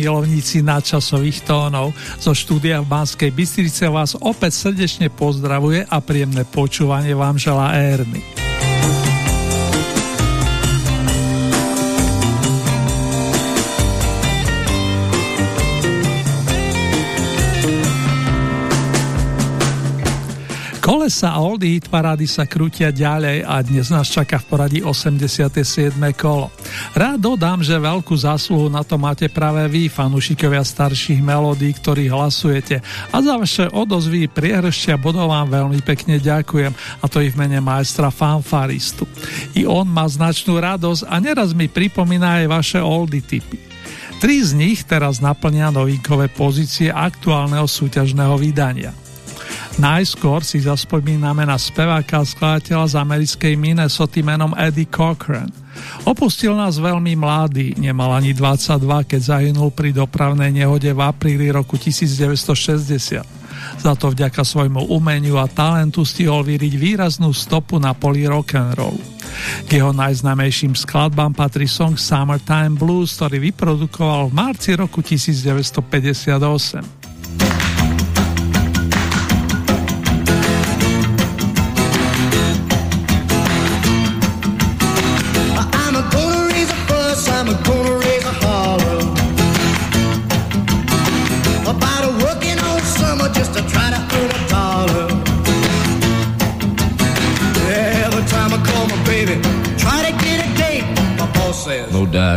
Milovníci nadčasových tónov. Zo štúdia v Banskej Bystrice vás opäť srdečne pozdravuje a príjemné počúvanie vám želá Erny. Kolesa oldy hit parády sa krútia ďalej a dnes nás čaká v poradí 87. kolo. Rád dodám, že veľkú zásluhu na to máte práve vy, fanúšikovia starších melódií, ktorí hlasujete. A za vaše odozvy priehršťa bodov vám veľmi pekne ďakujem, a to i v mene majstra fanfaristu. I on má značnú radosť a neraz mi pripomína aj vaše oldy typy. Tri z nich teraz naplnia novinkové pozície aktuálneho súťažného vydania. Najskôr si zaspomíname na speváka a skladateľa z americkej Minnesota menom Eddie Cochran. Opustil nás veľmi mladý, nemal ani 22, keď zahynul pri dopravnej nehode v apríli roku 1960. Za to vďaka svojmu umeniu a talentu stihol vyriť výraznú stopu na poli rock'n'roll. K jeho najznamejším skladbám patrí song Summertime Blues, ktorý vyprodukoval v marci roku 1958.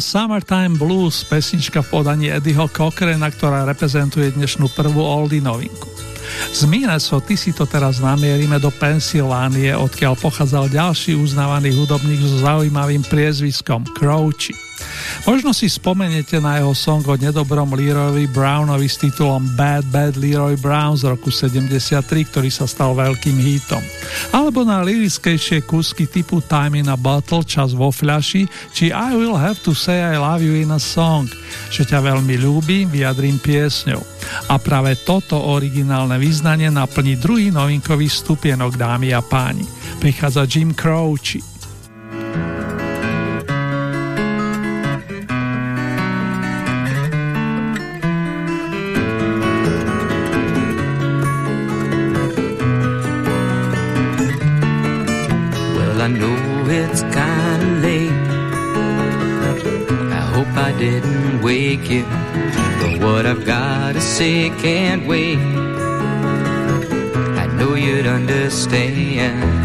Summertime Blues, pesnička v podaní Eddieho Cochrana, ktorá reprezentuje dnešnú prvú oldie novinku. Z Minnesota si to teraz namierime do Pensylvánie, odkiaľ pochádzal ďalší uznávaný hudobník so zaujímavým priezviskom Crouchy. Možno si spomeniete na jeho song o nedobrom Leroyovi Brownovi s titulom Bad Bad Leroy Brown z roku 73, ktorý sa stal veľkým hitom. Alebo na lirickejšie kúsky typu Time in a Bottle, Čas vo fľaši, či I Will Have to Say I Love You in a Song, že ťa veľmi ľúbim, vyjadrím piesňou. A práve toto originálne význanie naplní druhý novinkový stupienok, dámy a páni. Prichádza Jim Croce. Didn't you. But what I've got to say can't wait. I know you'd understand.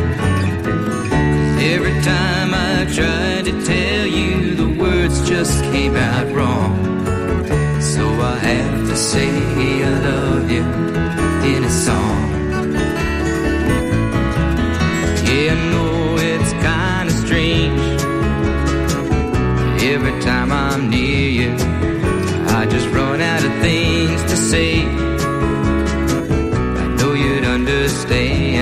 stay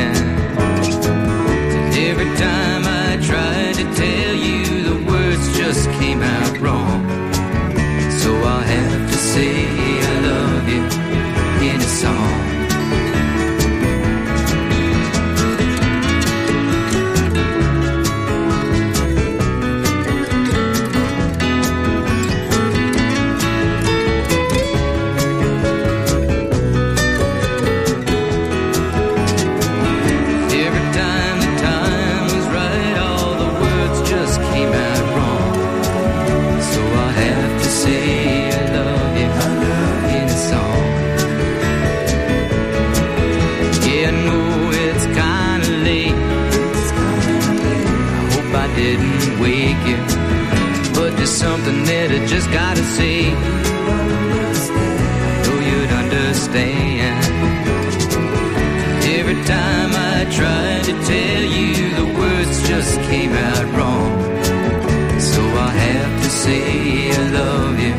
say I love you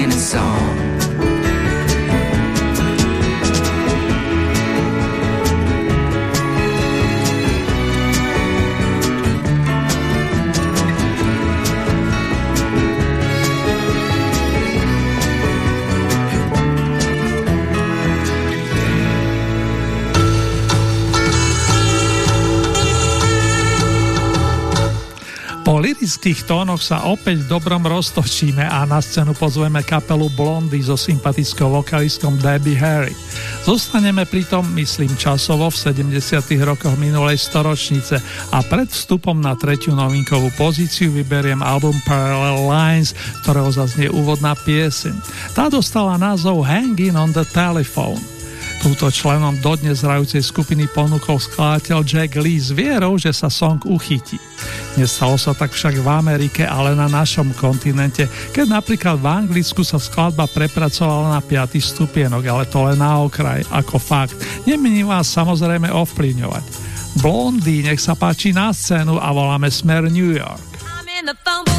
in a song. romantických tónoch sa opäť dobrom roztočíme a na scénu pozveme kapelu Blondy so sympatickou vokalistkom Debbie Harry. Zostaneme pritom, myslím, časovo v 70. rokoch minulej storočnice a pred vstupom na tretiu novinkovú pozíciu vyberiem album Parallel Lines, ktorého zaznie úvodná pieseň. Tá dostala názov Hanging on the Telephone. Túto členom dodnes hrajúcej skupiny ponúkol skladateľ Jack Lee s vierou, že sa song uchytí. Nestalo sa tak však v Amerike, ale na našom kontinente, keď napríklad v Anglicku sa skladba prepracovala na 5. stupienok, ale to len na okraj, ako fakt. Nemení vás samozrejme ovplyvňovať. Blondý, nech sa páči na scénu a voláme smer New York. I'm in the.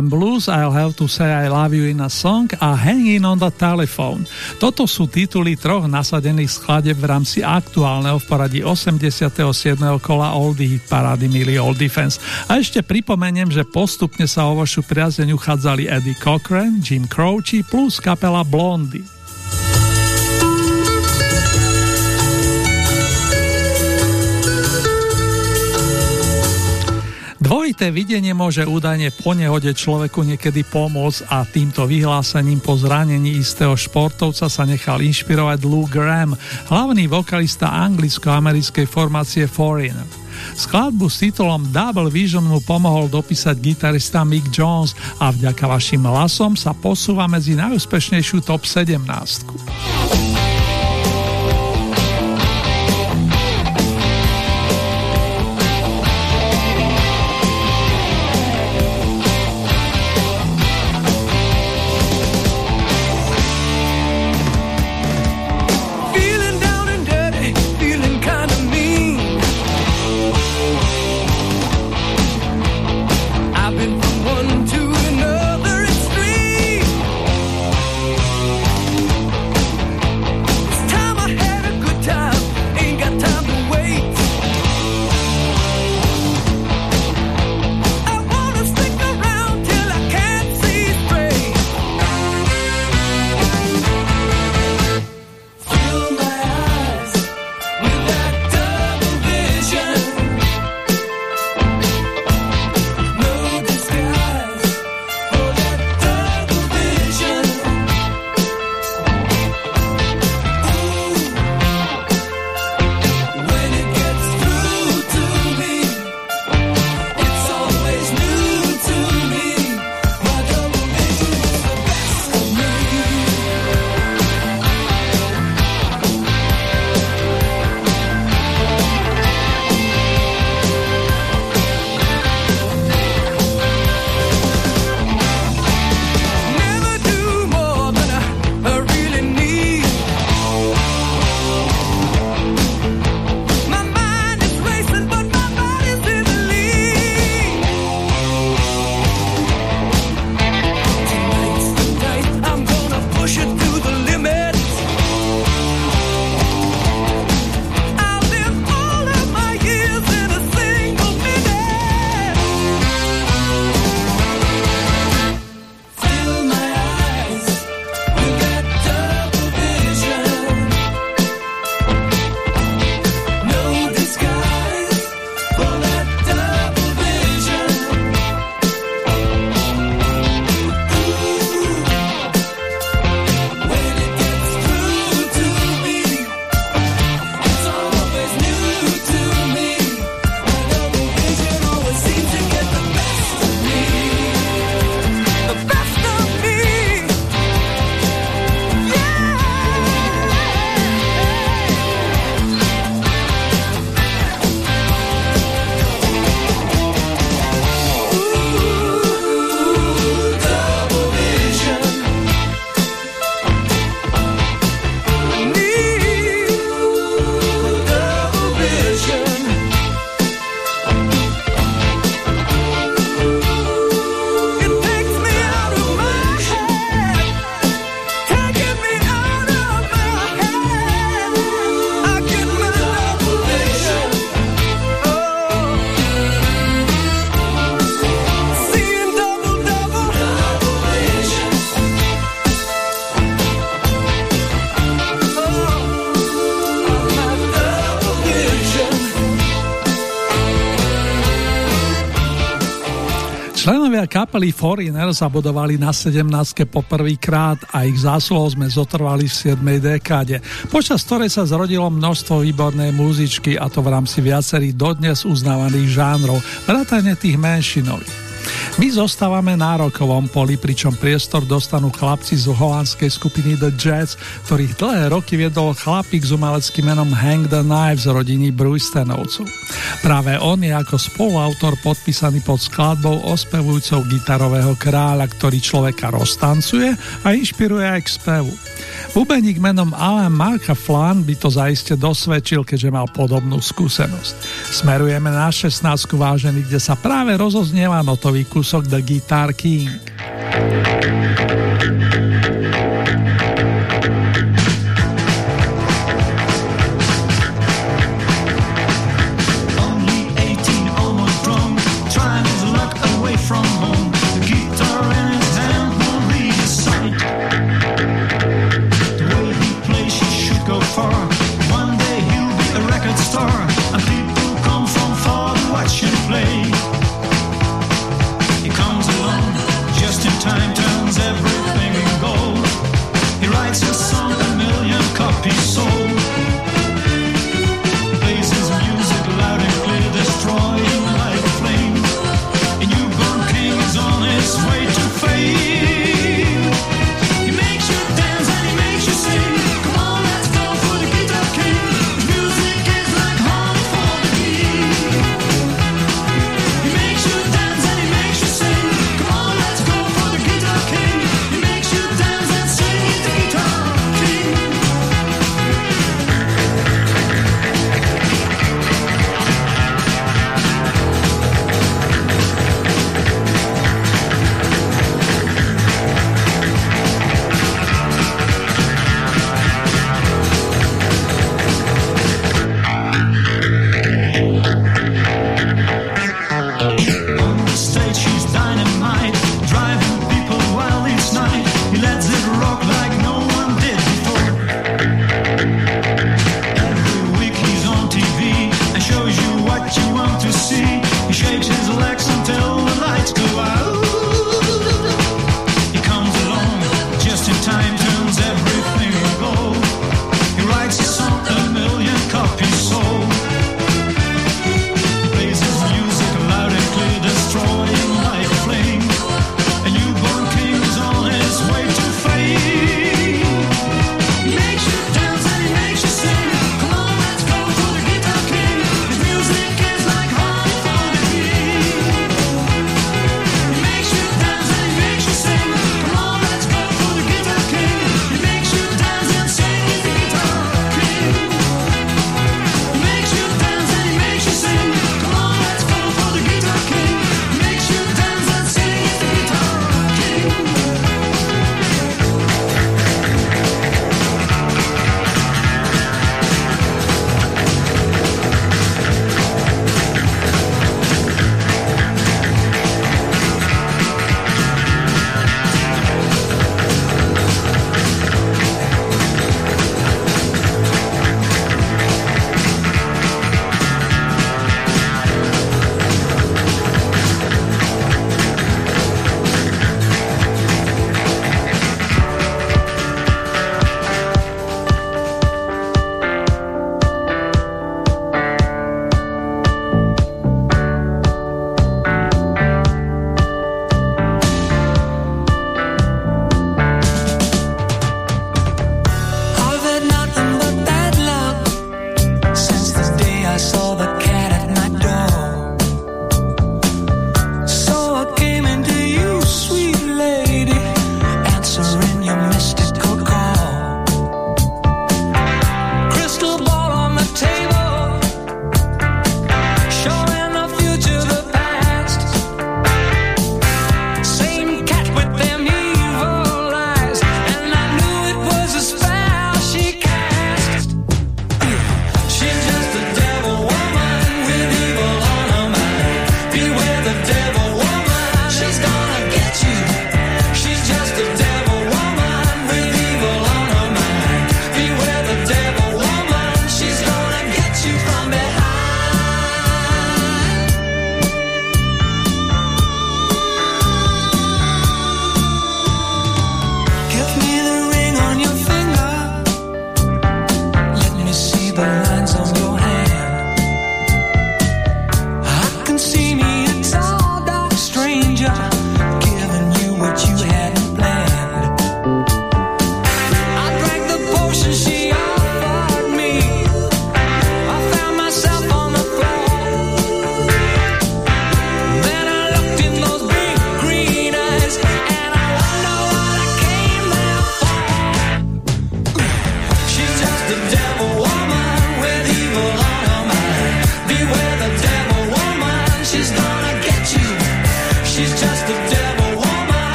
Summertime Blues, I'll Have to Say I Love You in a Song a Hanging on the Telephone. Toto sú tituly troch nasadených skladeb v rámci aktuálneho v poradí 87. kola Oldie Hit parády Milý Oldie Fans. A ešte pripomeniem, že postupne sa o vašu priazeň uchádzali Eddie Cochran, Jim Croce plus kapela Blondie. Dvojité videnie môže údajne po nehode človeku niekedy pomôcť a týmto vyhlásením po zranení istého športovca sa nechal inšpirovať Lou Graham, hlavný vokalista anglicko-americkej formácie Foreigner. Skladbu s titulom Double Vision mu pomohol dopísať gitarista Mick Jones a vďaka vašim hlasom sa posúva medzi najúspešnejšiu top 17. kapely Foreigner zabudovali na 17. poprvýkrát a ich zásluhou sme zotrvali v 7. dekáde, počas ktorej sa zrodilo množstvo výbornej muzičky a to v rámci viacerých dodnes uznávaných žánrov, vrátane tých menšinových. My zostávame na rokovom poli, pričom priestor dostanú chlapci z holandskej skupiny The Jets, ktorých dlhé roky viedol chlapík s umeleckým menom Hang the Knife z rodiny Bruistenovcov. Práve on je ako spoluautor podpísaný pod skladbou ospevujúcou gitarového kráľa, ktorý človeka roztancuje a inšpiruje aj k spevu. Bubeník menom Alan Marka Flan by to zaiste dosvedčil, keďže mal podobnú skúsenosť. Smerujeme na 16 vážený, kde sa práve rozoznieva notový kus Of the Guitar King.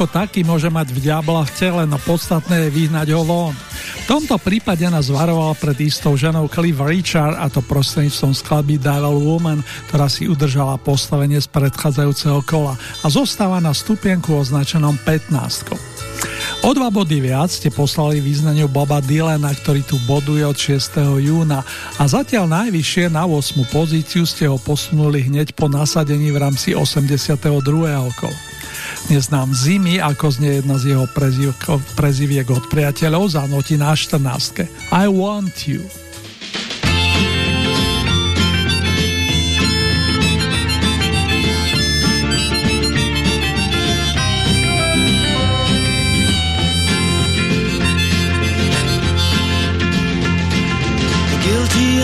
Ako taký môže mať v diablach tele, no podstatné je vyhnať ho von. V tomto prípade nás varoval pred istou ženou Cliff Richard a to prostredníctvom skladby Devil Woman, ktorá si udržala postavenie z predchádzajúceho kola a zostáva na stupienku označenom 15. O dva body viac ste poslali význaniu Boba Dylana, ktorý tu boduje od 6. júna a zatiaľ najvyššie na 8. pozíciu ste ho posunuli hneď po nasadení v rámci 82. kola. Dnes nám zimy, ako znie jedna z jeho preziviek od priateľov, zanotí na 14. I want you.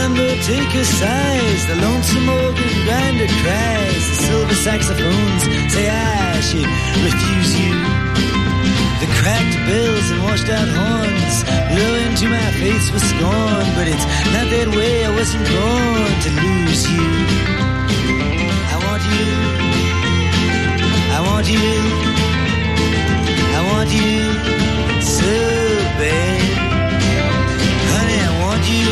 undertaker sighs, the lonesome organ grinder cries, the silver saxophones say I should refuse you. The cracked bells and washed out horns blow into my face with scorn, but it's not that way. I wasn't born to lose you. I want you. I want you. I want you so bad. Honey, I want you.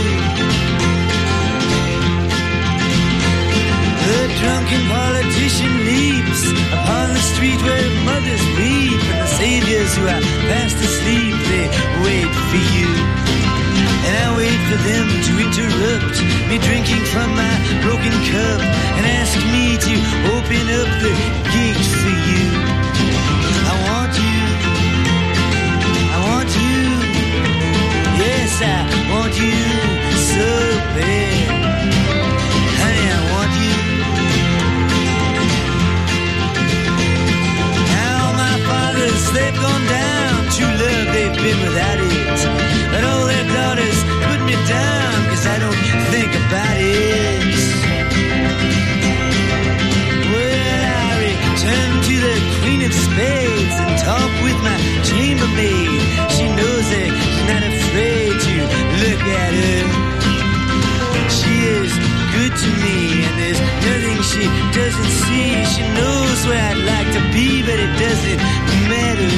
The drunken politician street where mothers weep and the saviors who are fast asleep, they wait for you. And I wait for them to interrupt me drinking from my broken cup and ask me to open up the gates for you. I want you. I want you. Yes, I want you so bad. Queen of Spades and talk with my chambermaid. She knows that she's not afraid to look at her. She is good to me, and there's nothing she doesn't see. She knows where I'd like to be, but it doesn't matter.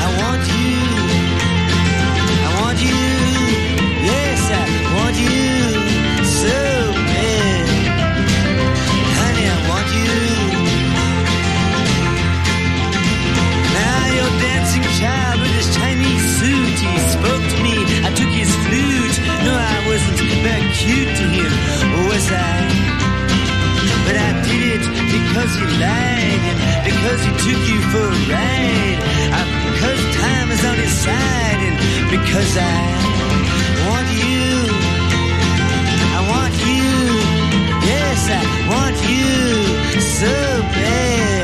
I want you. I want you. Yes, I want you child with his Chinese suit. He spoke to me. I took his flute. No, I wasn't very cute to him, was I? But I did it because he lied and because he took you for a ride. Uh, because time is on his side and because I want you. I want you. Yes, I want you so bad.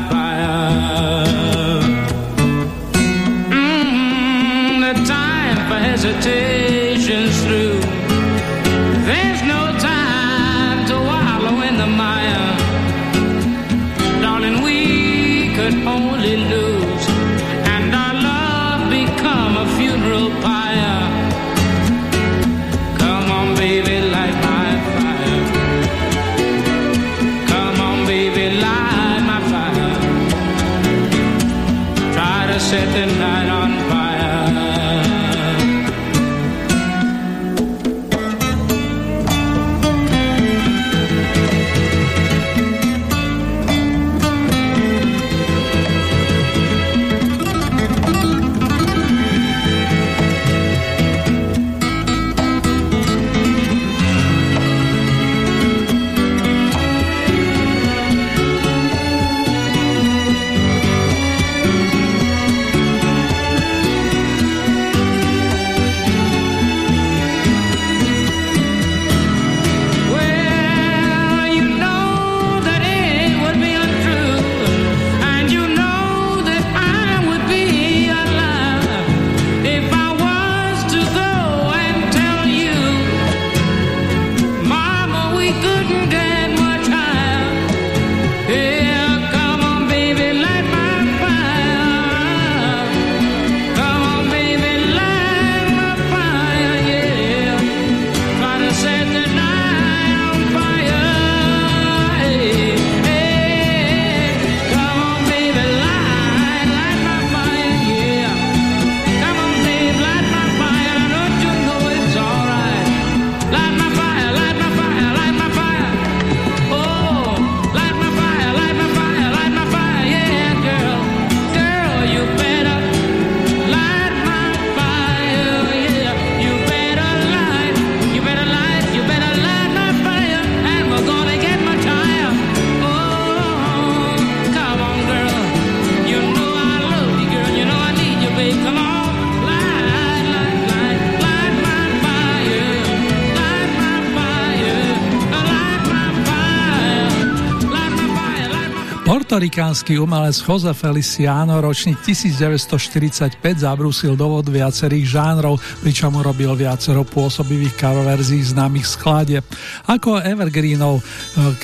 Portorikánsky umelec Jose Feliciano ročník 1945 zabrúsil do vod viacerých žánrov, pričom robil viacero pôsobivých coververzií známych skladieb. Ako Evergreenov, e,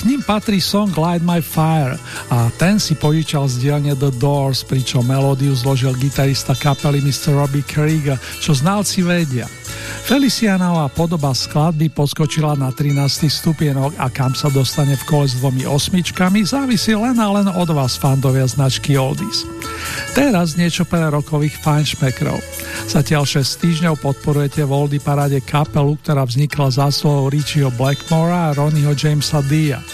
k ním patrí song Light My Fire a ten si požičal z dielne The Doors, pričom melódiu zložil gitarista kapely Mr. Robbie Krieger, čo znalci vedia. Felicianová podoba skladby poskočila na 13. stupienok a kam sa dostane v kole s dvomi osmičkami závisí len a len od vás, fandovia značky Oldies. Teraz niečo pre rokových fajnšmekrov. Zatiaľ 6 týždňov podporujete v Oldie paráde kapelu, ktorá vznikla zásluhou Richieho Blackmora a Ronnieho Jamesa Dia.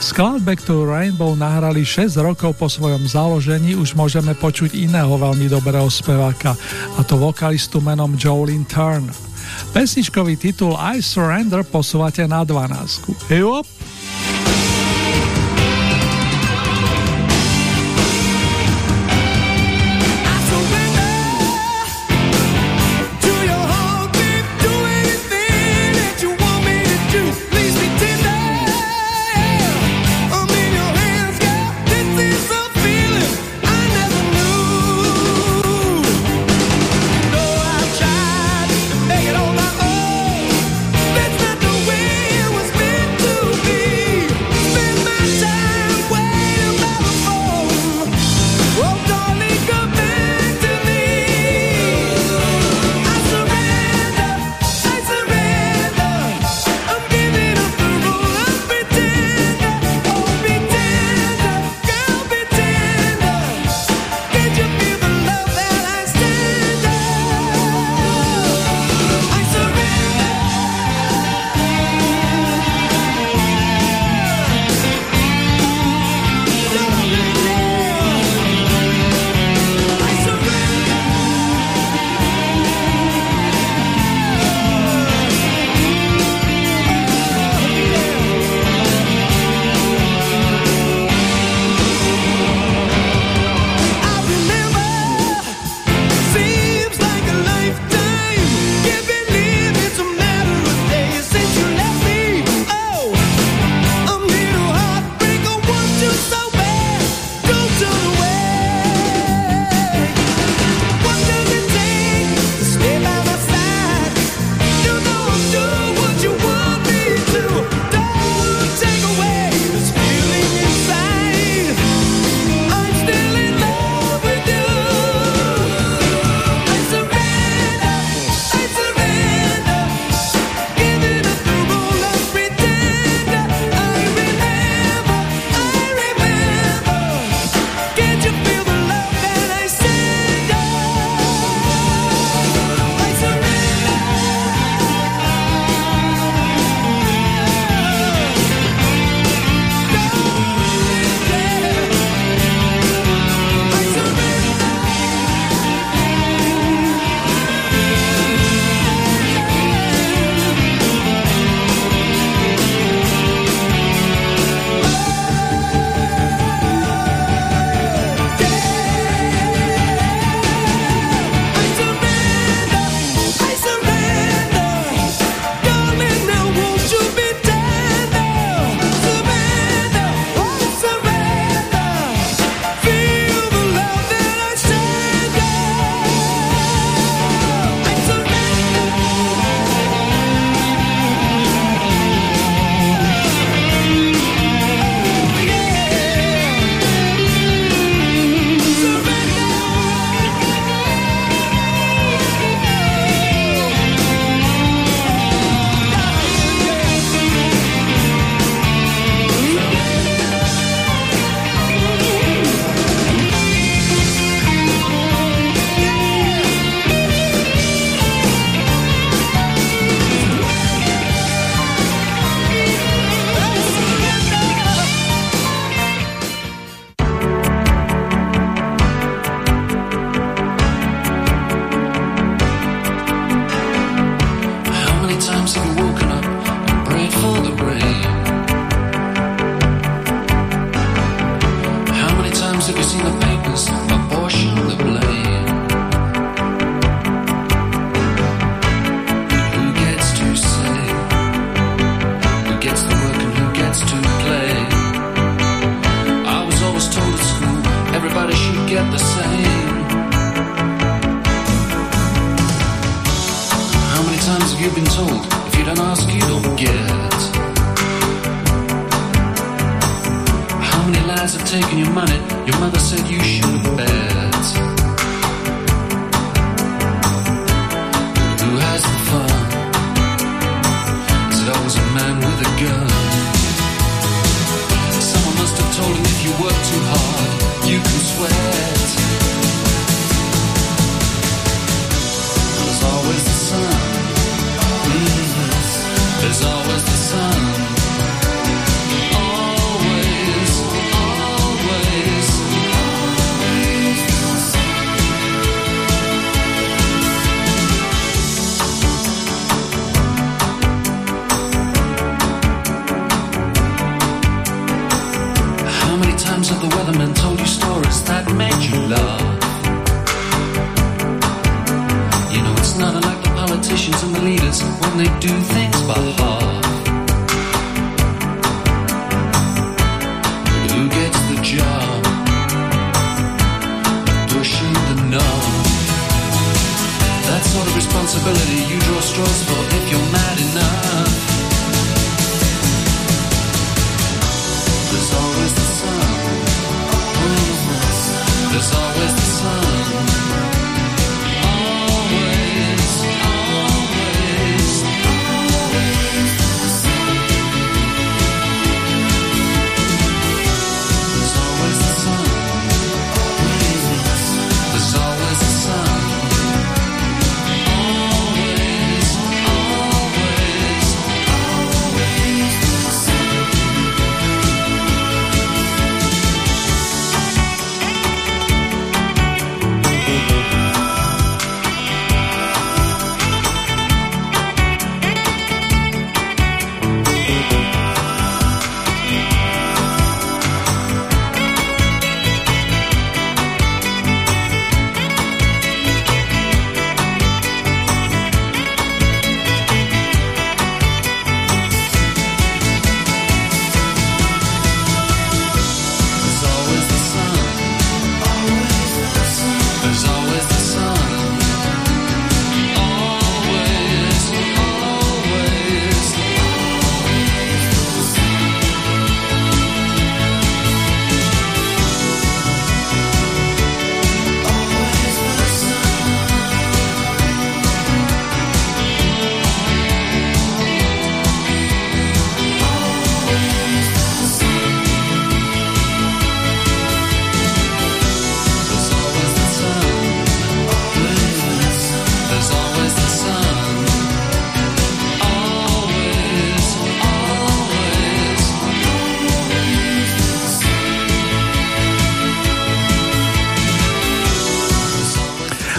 Skladbe, ktorú Rainbow nahrali 6 rokov po svojom založení, už môžeme počuť iného veľmi dobrého speváka, a to vokalistu menom Jolene Turner. Pesničkový titul I Surrender posúvate na 12. Hej,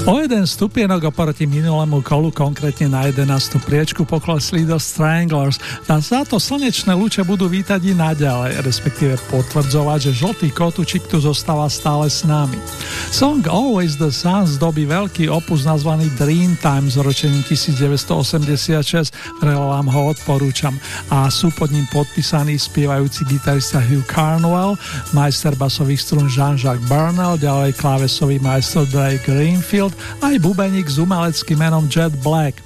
O jeden stupienok oproti minulému kolu, konkrétne na 11. priečku, poklesli do Stranglers a za to slnečné lúče budú vítať i naďalej, respektíve potvrdzovať, že žltý kotúčik tu zostáva stále s nami. Song Always the Sun zdobí veľký opus nazvaný Dreamtime z ročením 1986, vrelo vám ho odporúčam a sú pod ním podpísaní spievajúci gitarista Hugh Carnwell, majster basových strún Jean-Jacques Burnell, ďalej klávesový majster Drake Greenfield aj bubeník s umeleckým menom Jet Black.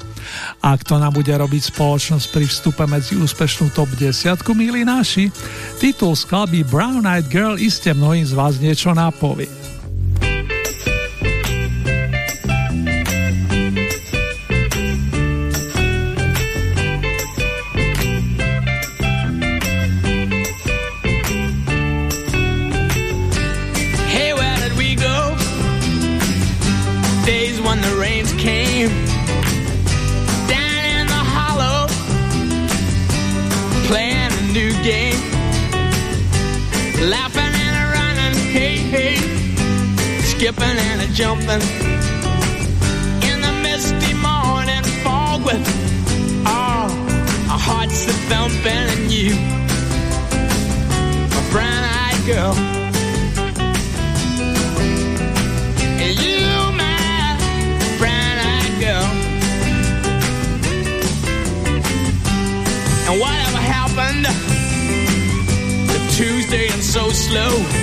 A kto nám bude robiť spoločnosť pri vstupe medzi úspešnú top 10, milí naši? Titul skladby Brown Eyed Girl iste mnohým z vás niečo napovie. Skipping and a jumping in the misty morning fog with oh, all our hearts that thumping and you, my brown-eyed girl. And you, my brown-eyed girl. And whatever happened to Tuesday and so slow?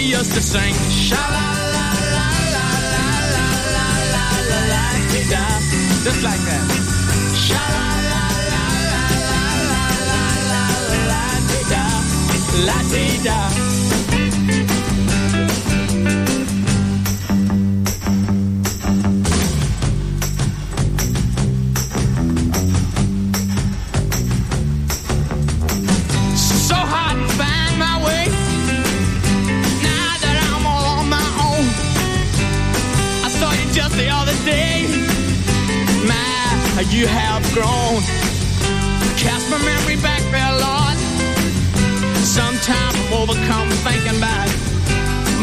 We used to sing sha la la la la la la la la la la just like that. Sha la la la la la la la la la da la dee da. Just the other day. My, you have grown. Cast my memory back there, Lord. Sometimes I'm overcome thinking about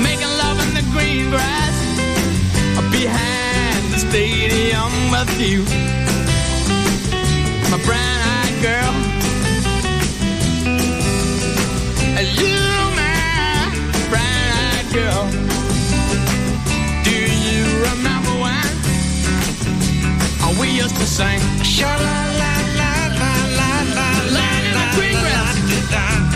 making love in the green grass behind the stadium with you, my brown-eyed sing? Sha la la la la la la la the green.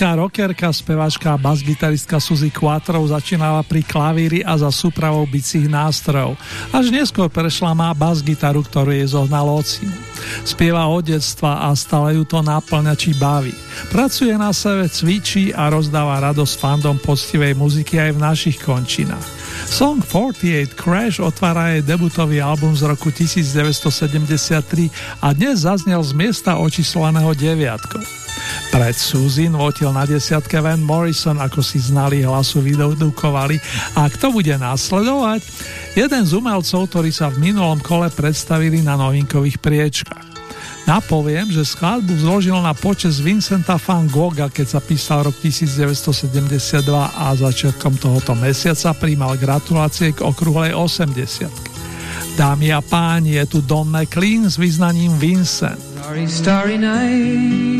Americká rockerka, speváčka a basgitaristka Suzy Quattro začínala pri klavíri a za súpravou bicích nástrojov. Až neskôr prešla má basgitaru, ktorú jej zohnal ocino. Spieva od detstva a stále ju to náplňa či baví. Pracuje na sebe, cvičí a rozdáva radosť fandom poctivej muziky aj v našich končinách. Song 48 Crash otvára jej debutový album z roku 1973 a dnes zaznel z miesta očíslovaného deviatkou. Pred Suzy votil na desiatke Van Morrison, ako si znali hlasu vydodukovali. A kto bude následovať? Jeden z umelcov, ktorí sa v minulom kole predstavili na novinkových priečkách. Napoviem, že skladbu zložil na počas Vincenta van Gogha, keď sa písal rok 1972 a začiatkom tohoto mesiaca príjmal gratulácie k okrúhlej 80 Dámy a páni, je tu Don McLean s význaním Vincent. Starry, starry night.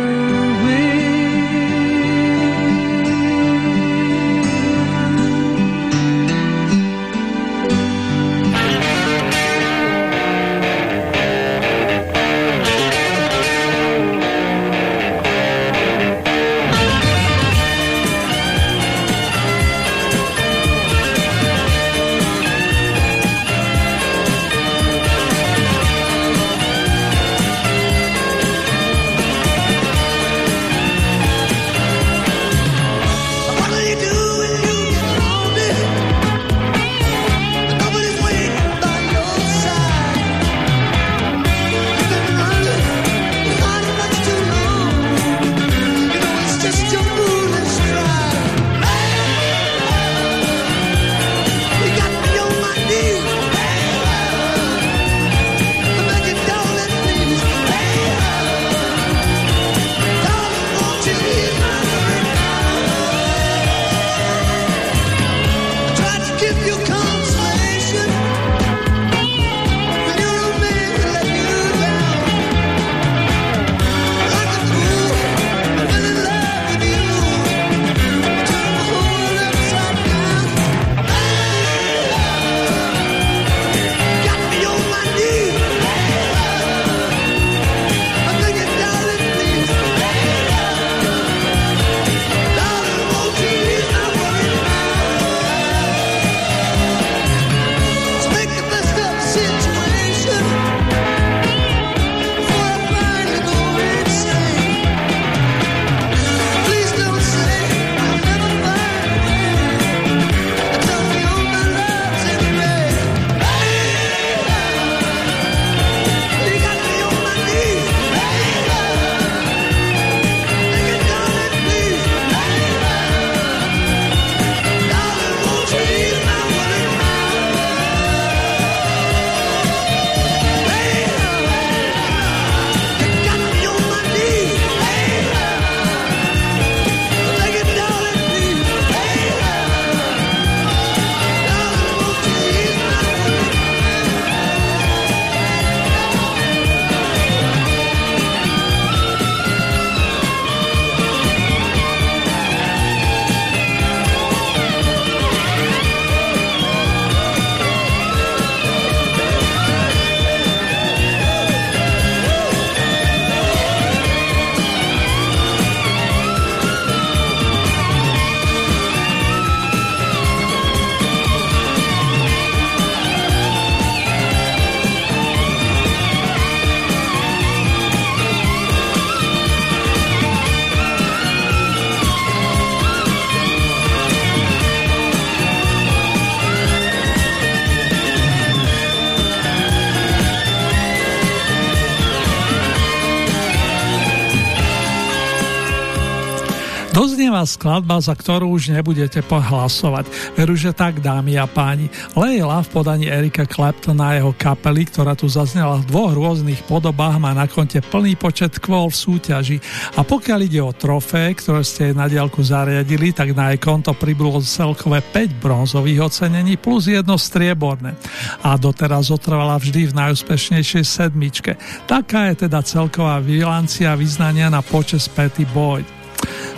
Skladba, za ktorú už nebudete pohlasovať. Veru, že tak, dámy a páni. Leila v podaní Erika Claptona a jeho kapely, ktorá tu zaznela v dvoch rôznych podobách, má na konte plný počet kvôl v súťaži. A pokiaľ ide o trofé, ktoré ste na diálku zariadili, tak na jej konto pribylo celkové 5 bronzových ocenení plus jedno strieborné. A doteraz otrvala vždy v najúspešnejšej sedmičke. Taká je teda celková bilancia vyznania na počas Petty Boyd.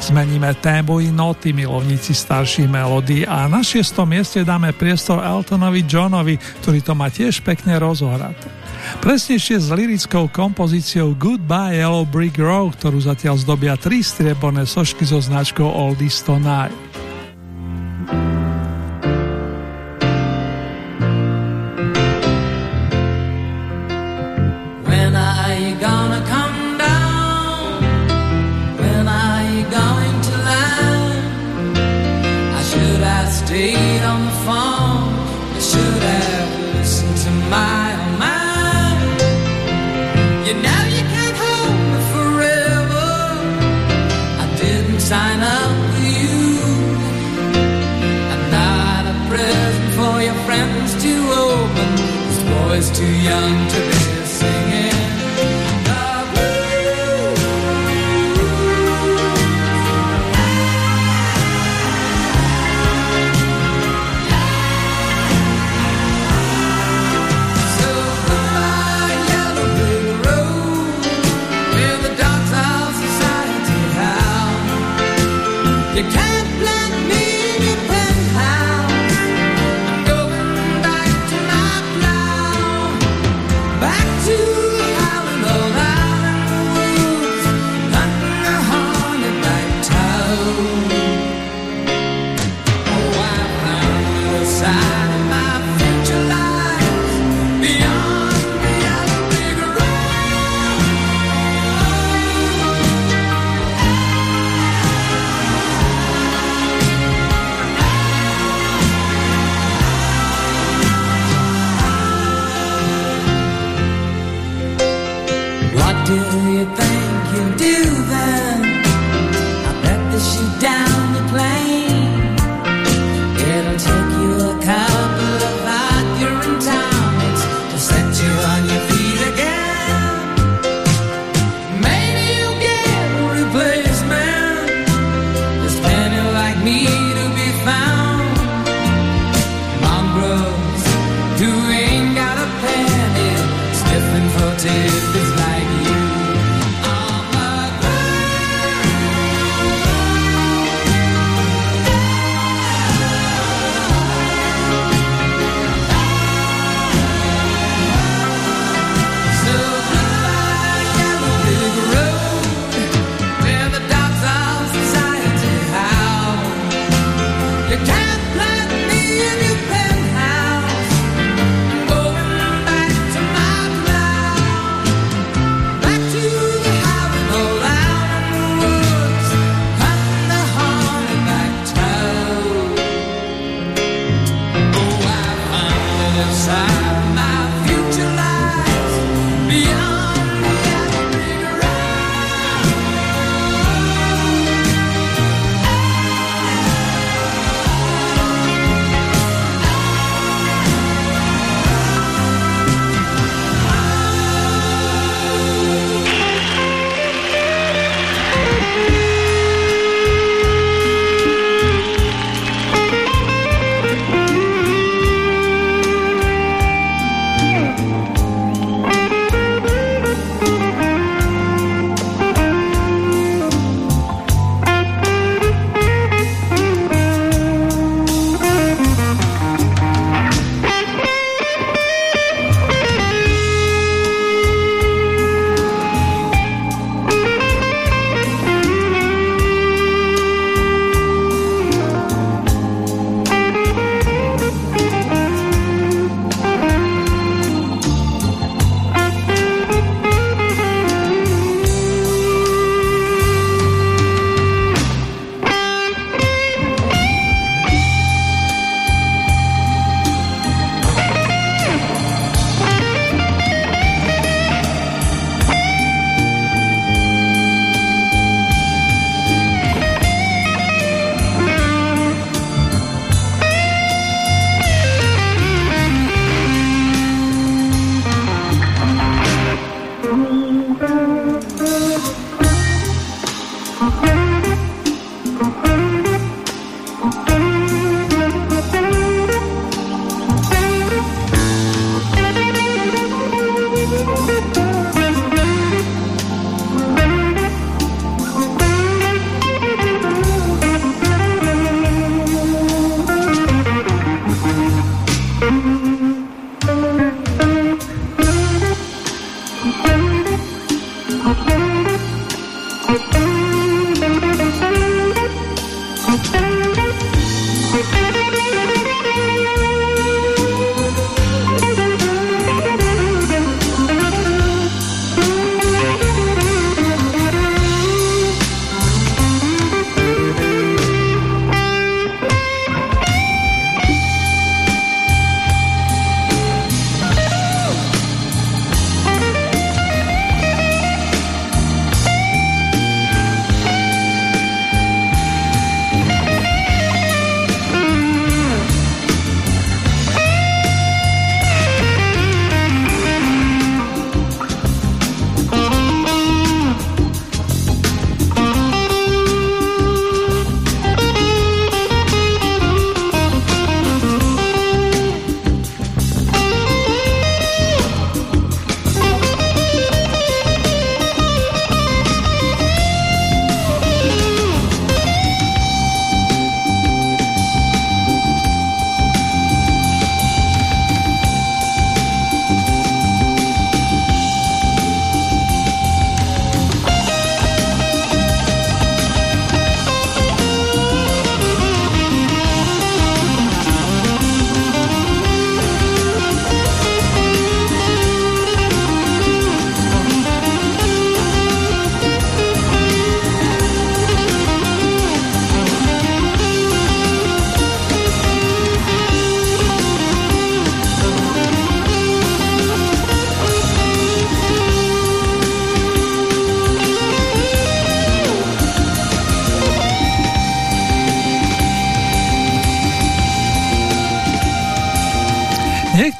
Zmeníme tému i noty, milovníci starších melódií a na šiestom mieste dáme priestor Eltonovi Johnovi, ktorý to má tiež pekne rozhraté. Presnejšie s lirickou kompozíciou Goodbye Yellow Brick Road, ktorú zatiaľ zdobia tri strieborné sošky so značkou Oldies Tonight.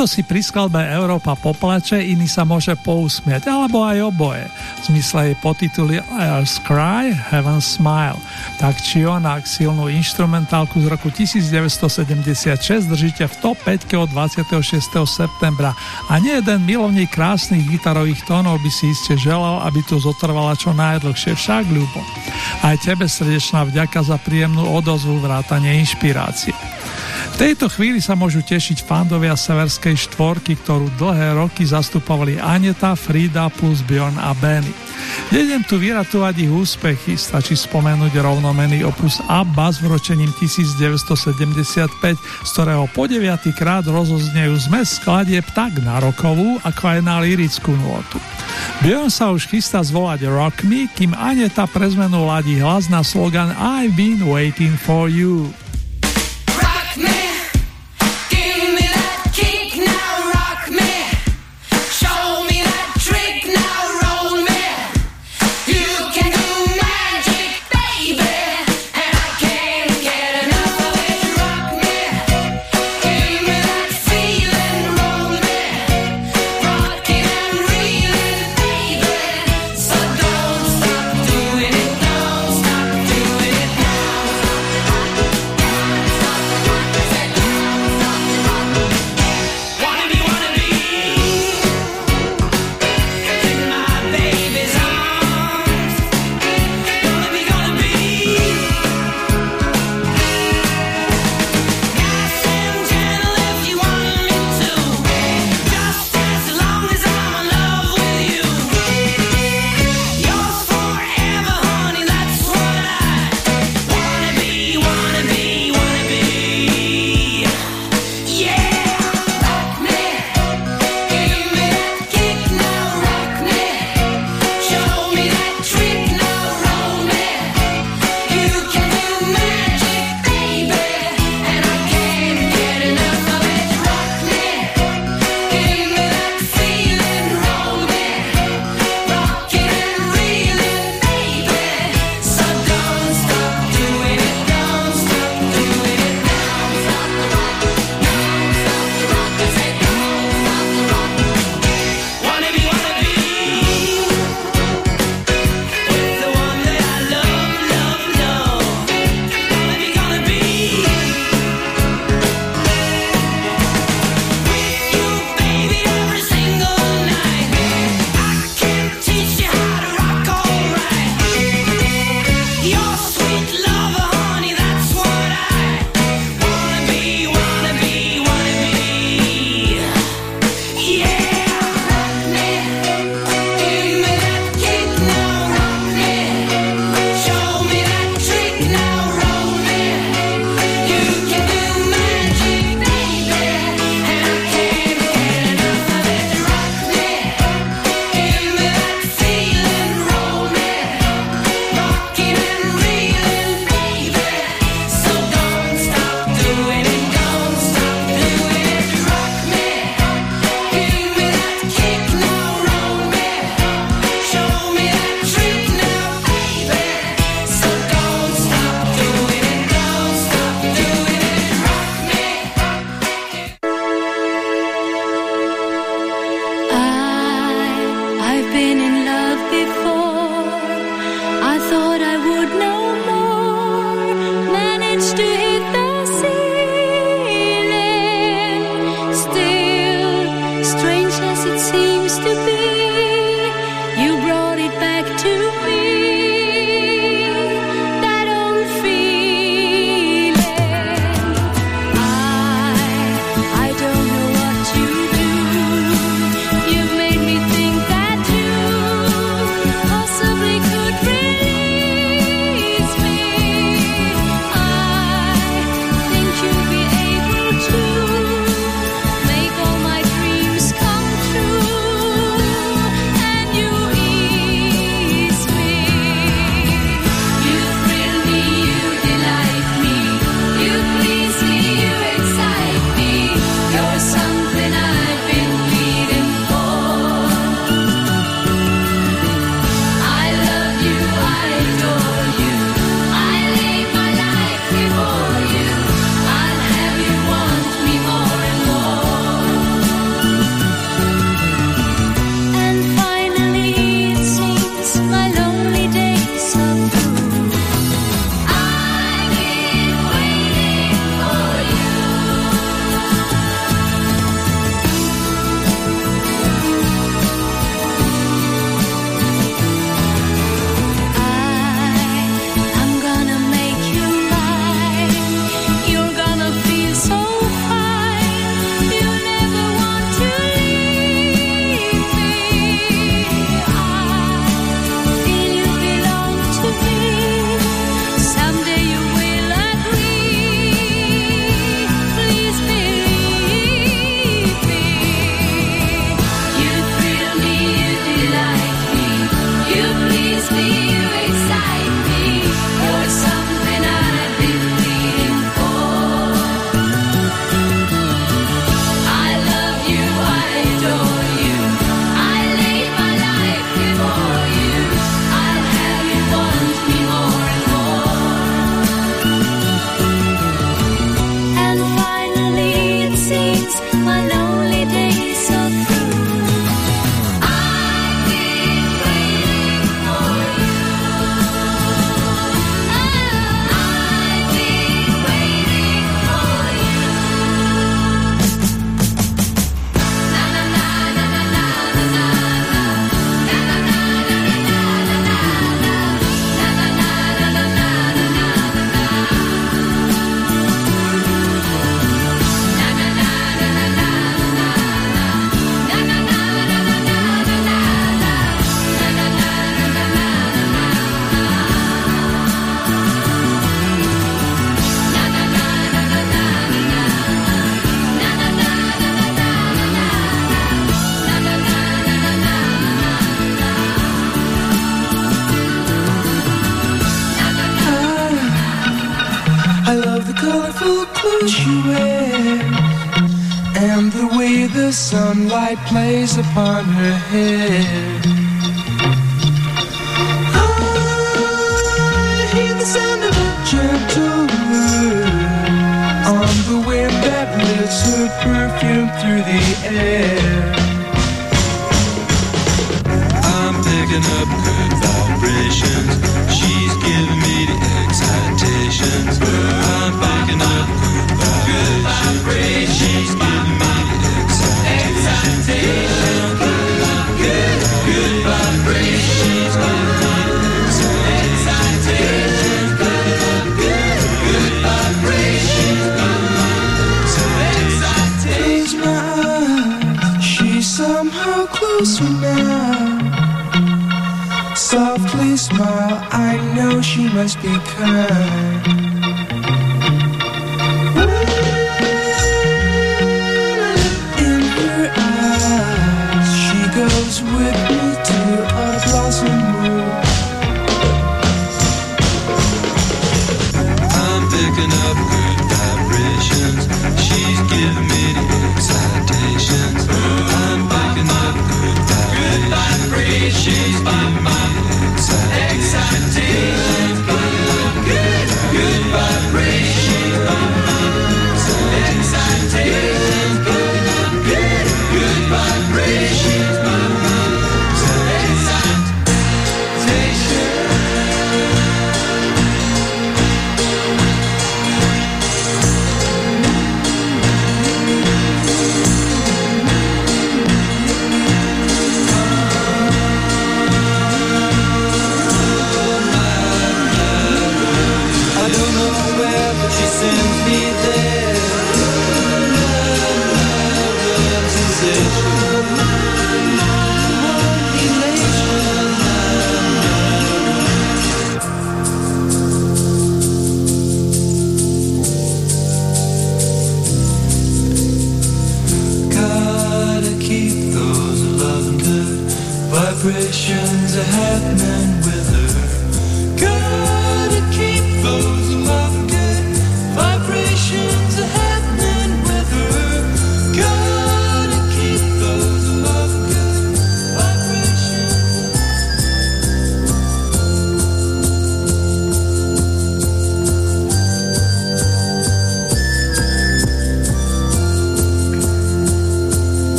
Niekto si pri skladbe Európa poplače, iný sa môže pousmiať, alebo aj oboje. V zmysle jej potituly Earth's Cry, Heaven's Smile. Tak či onak silnú instrumentálku z roku 1976 držíte v top 5 od 26. septembra a nie jeden milovník krásnych gitarových tónov by si iste želal, aby tu zotrvala čo najdlhšie, však ľubo. Aj tebe srdečná vďaka za príjemnú odozvu vrátanie inšpirácie. Tejto chvíli sa môžu tešiť fandovia Severskej štvorky, ktorú dlhé roky zastupovali Aneta, Frida plus Bjorn a Benny. Nejdem tu vyratovať ich úspechy, stačí spomenúť rovnomený opus Abba s vročením 1975, z ktorého po deviatý krát rozoznejú zmes skladieb tak na rokovú, ako aj na lirickú nôtu. Bjorn sa už chystá zvolať Rock Me, kým Aneta pre zmenu ladí hlas na slogan I've been waiting for you.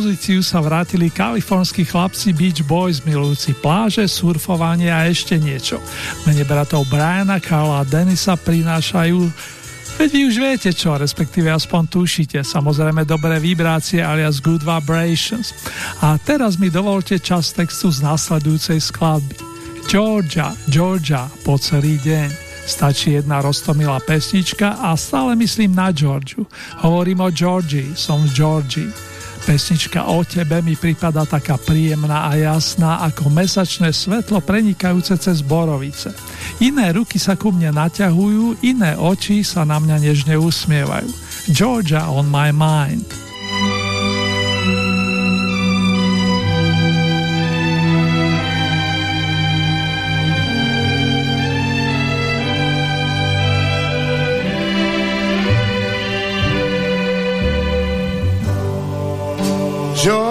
Pozíciu sa vrátili kalifornskí chlapci Beach Boys milujúci pláže, surfovanie a ešte niečo. Mene bratov Briana, Karla a Denisa prinášajú Veď vy už viete čo, respektíve aspoň tušíte, samozrejme dobré vibrácie alias good vibrations. A teraz mi dovolte čas textu z následujúcej skladby. Georgia, Georgia, po celý deň. Stačí jedna roztomilá pesnička a stále myslím na Georgiu. Hovorím o Georgii, som v Georgii. Pesnička o tebe mi prípada taká príjemná a jasná ako mesačné svetlo prenikajúce cez borovice. Iné ruky sa ku mne naťahujú, iné oči sa na mňa nežne usmievajú. Georgia on my mind.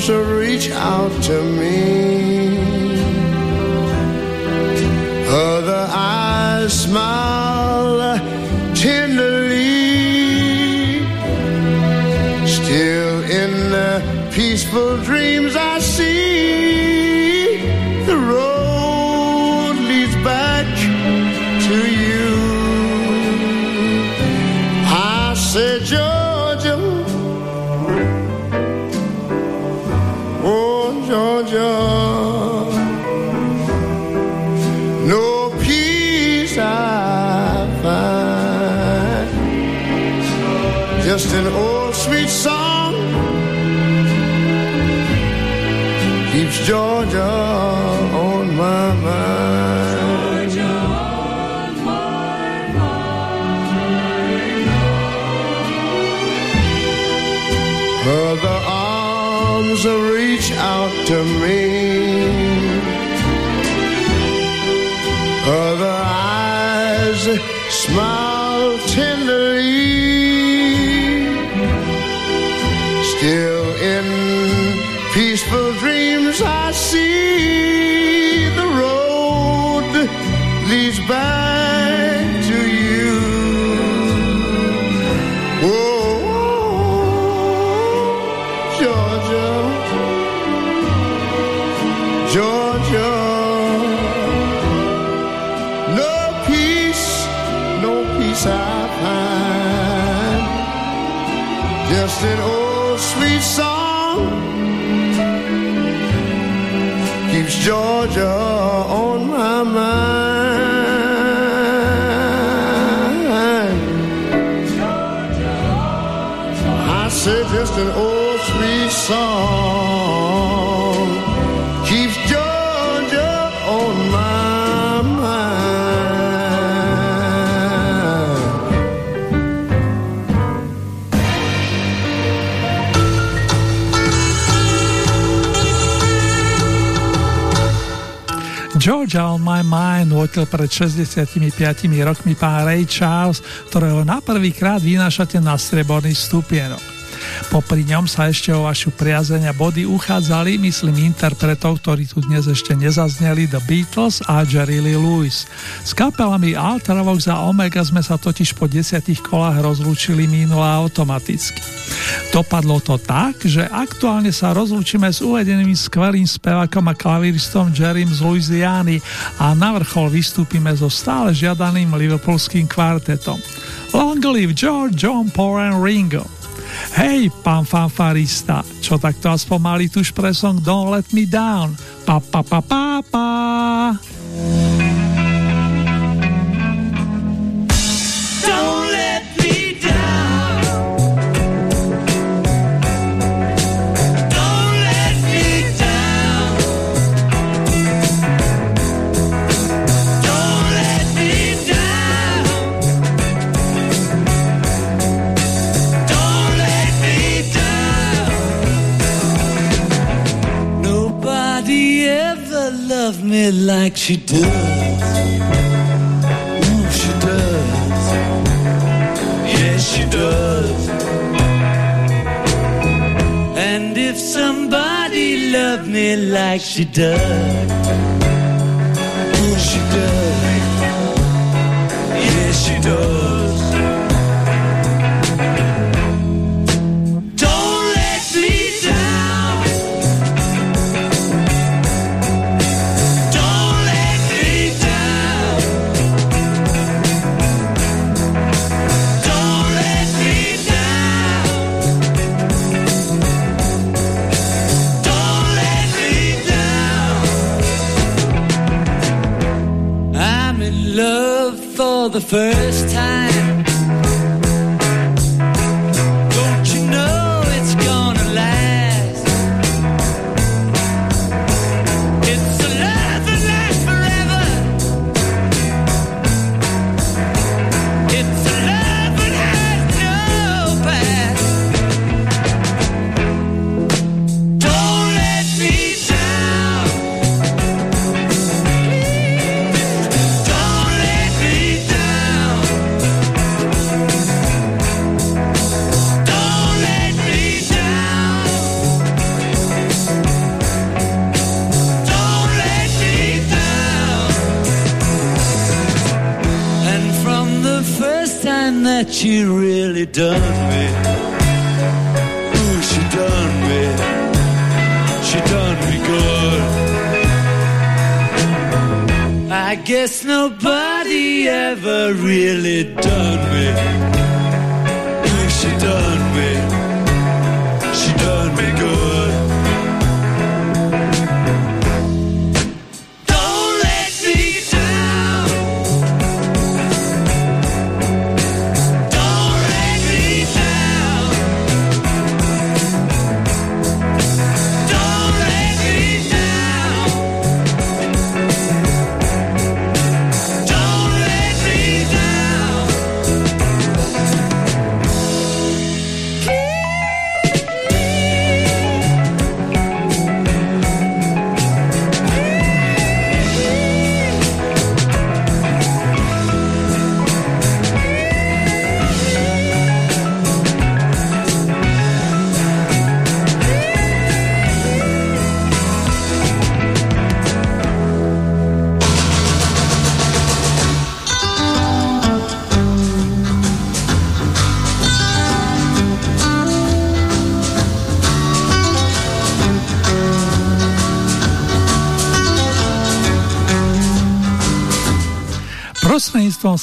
Arms reach out to me. Other eyes smile keeps Georgia on my mind. Other arms reach out to me. Other eyes smile tenderly. Georgia on my mind nutil pred 65 rokmi pán Ray Charles, ktorého na prvýkrát vynášate na strieborný stupienok. Popri ňom sa ešte o vašu priazeň a body uchádzali, myslím, interpretov, ktorí tu dnes ešte nezazneli, The Beatles a Jerry Lee Lewis. S kapelami Ultravox a Omega sme sa totiž po desiatich kolách rozlúčili minule automaticky. Dopadlo to tak, že aktuálne sa rozlúčime s uvedeným skvelým spevákom a klavíristom Jerrym z Louisiany a na vrchol vystúpime so stále žiadaným liverpoolským kvartetom. Long live George, John, Paul and Ringo. Hej, pán fanfarista, čo takto aspoň mali tuž pre song Don't Let Me Down. Pa, pa, pa, pa, pa. Like she does. Ooh, she does. Yes, she does. And if somebody loved me like she does,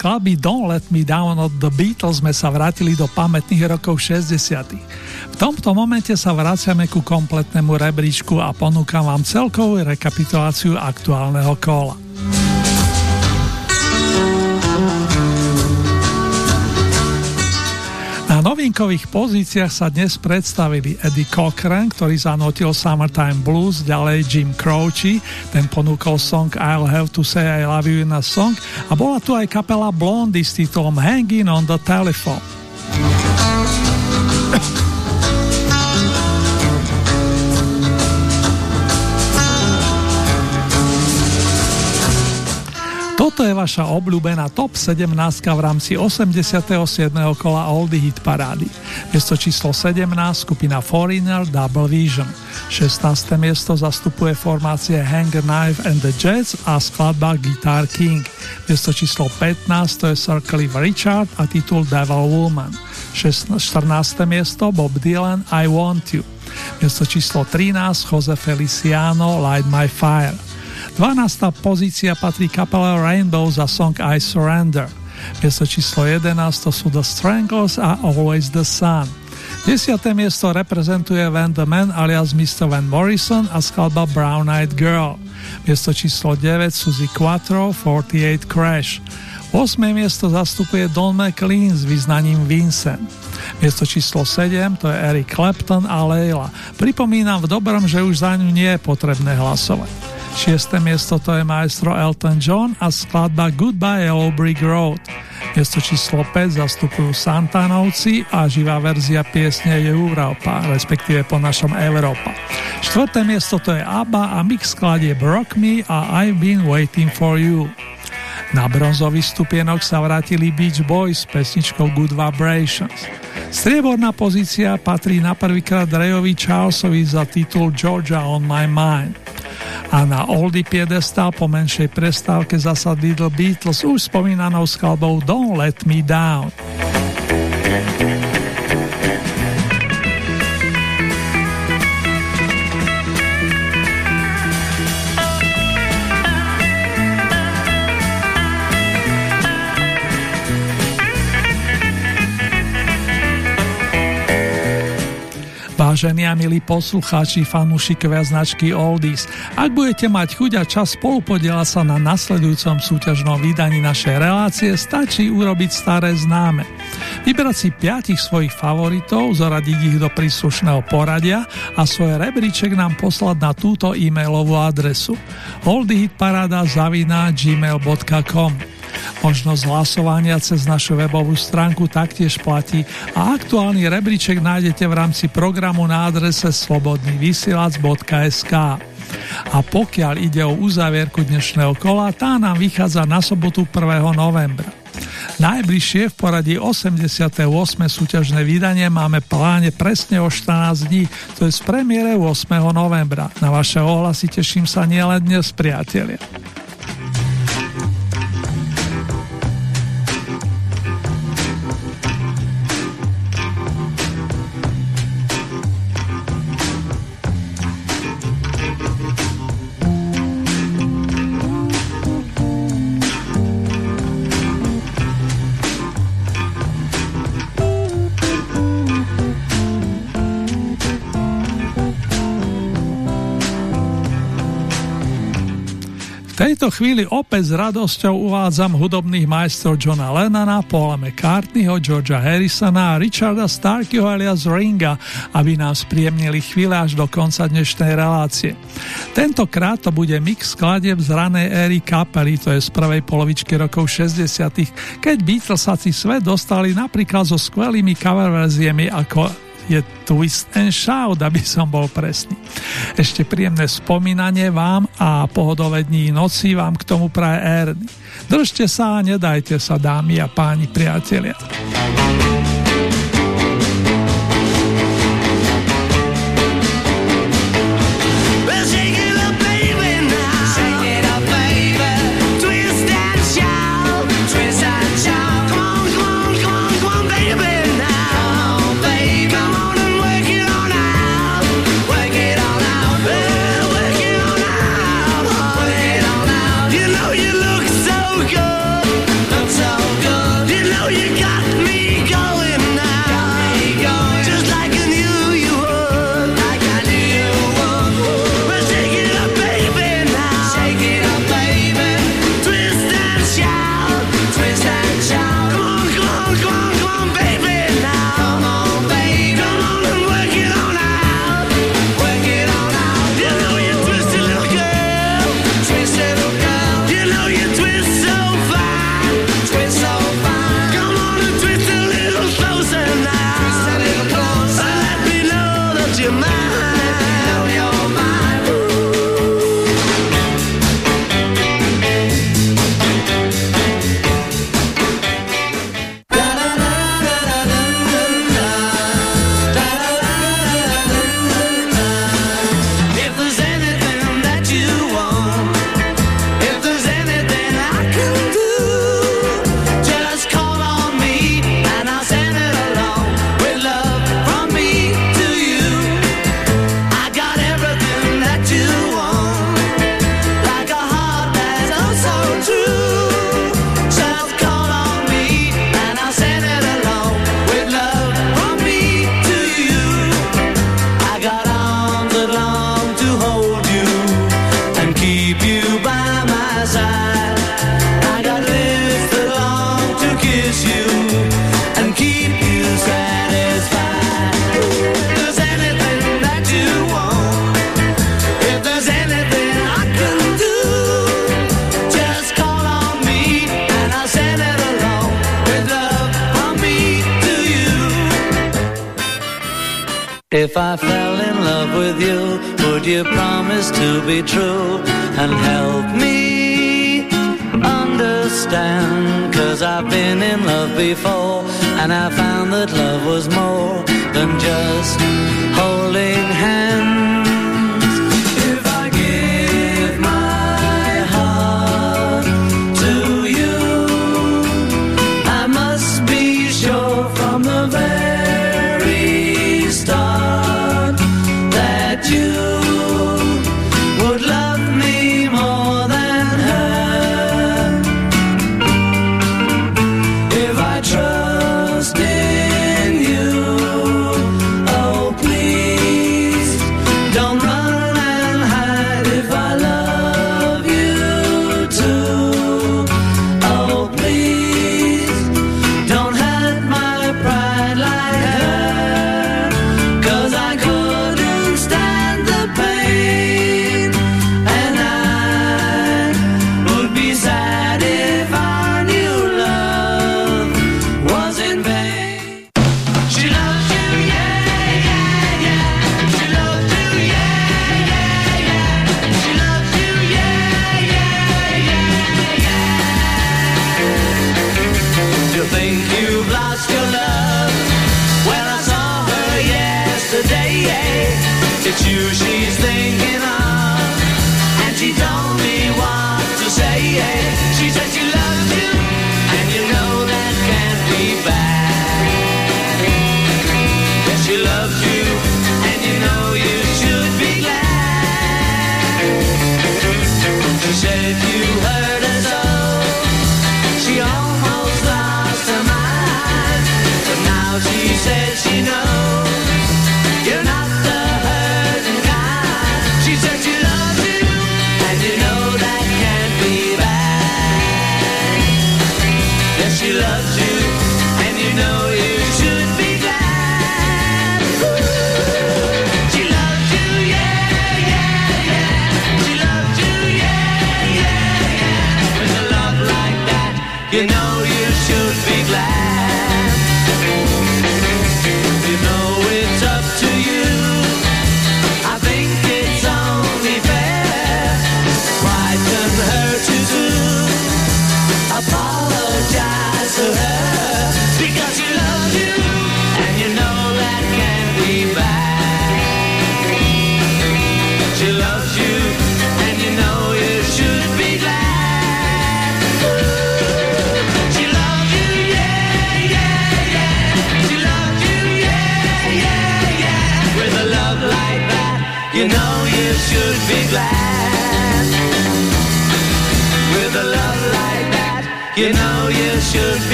skladby Don't Let Me Down od The Beatles sme sa vrátili do pamätných rokov 60. V tomto momente sa vraciame ku kompletnému rebríčku a ponúkam vám celkovú rekapituláciu aktuálneho kola. Novinkových pozíciách sa dnes predstavili Eddie Cochran, ktorý zanotil Summertime Blues, ďalej Jim Croce, ten ponúkol song I'll Have to Say I Love You in a Song a bola tu aj kapela Blondie s titulom Hanging on the Telephone. Toto je vaša obľúbená top 17 v rámci 87. kola Oldie Hit parády. Miesto číslo 17 skupina Foreigner Double Vision. 16. miesto zastupuje formácie Hanger Knife and the Jets a skladba Guitar King. Miesto číslo 15 to je Sir Cliff Richard a titul Devil Woman. 14. miesto Bob Dylan I Want You. Miesto číslo 13 Jose Feliciano Light My Fire. 12. pozícia patrí kapela Rainbow za song I Surrender. Miesto číslo 11 to sú The Stranglers a Always the Sun. 10. miesto reprezentuje Van the Man alias Mr. Van Morrison a skladba Brown Eyed Girl. Miesto číslo 9 Suzy Quattro 48 Crash. 8. miesto zastupuje Don McLean s význaním Vincent. Miesto číslo 7 to je Eric Clapton a Leila. Pripomínam v dobrom, že už za ňu nie je potrebné hlasovať. 6. miesto to je maestro Elton John a skladba Goodbye Yellow Brick Road. Miesto číslo 5 zastupujú Santanovci a živá verzia piesne je Európa, respektíve po našom Európa. 4. miesto to je ABBA a mix skladie Rock Me a I've Been Waiting For You. Na bronzový stupienok sa vrátili Beach Boys s pesničkou Good Vibrations. Strieborná pozícia patrí na prvýkrát Rayovi Charlesovi za titul Georgia on my mind. A na oldie piedestal po menšej prestávke zasadli The Beatles už spomínanou skladbou Don't Let Me Down. Vážení a milí poslucháči, fanúšikovia značky Oldies, ak budete mať chuť a čas spolupodielať sa na nasledujúcom súťažnom vydaní našej relácie, stačí urobiť staré známe. Vybrať si piatich svojich favoritov, zaradiť ich do príslušného poradia a svoj rebríček nám poslať na túto e-mailovú adresu oldyhitparada.gmail.com Možnosť hlasovania cez našu webovú stránku taktiež platí a aktuálny rebríček nájdete v rámci programu na adrese slobodnyvysielac.sk. A pokiaľ ide o uzavierku dnešného kola, tá nám vychádza na sobotu 1. novembra. Najbližšie v poradí 88. súťažné vydanie máme pláne presne o 14 dní, to je z premiére 8. novembra. Na vaše ohlasy teším sa nielen dnes, priatelia. tejto chvíli opäť s radosťou uvádzam hudobných majstrov Johna Lennona, Paula McCartneyho, Georgia Harrisona a Richarda Starkyho alias Ringa, aby nám spríjemnili chvíle až do konca dnešnej relácie. Tentokrát to bude mix skladeb z ranej éry kapely, to je z prvej polovičky rokov 60 keď Beatlesáci svet dostali napríklad so skvelými cover verziemi ako je Twist and Shout, aby som bol presný. Ešte príjemné spomínanie vám a pohodové dní noci vám k tomu praje Erny. Držte sa a nedajte sa, dámy a páni priatelia.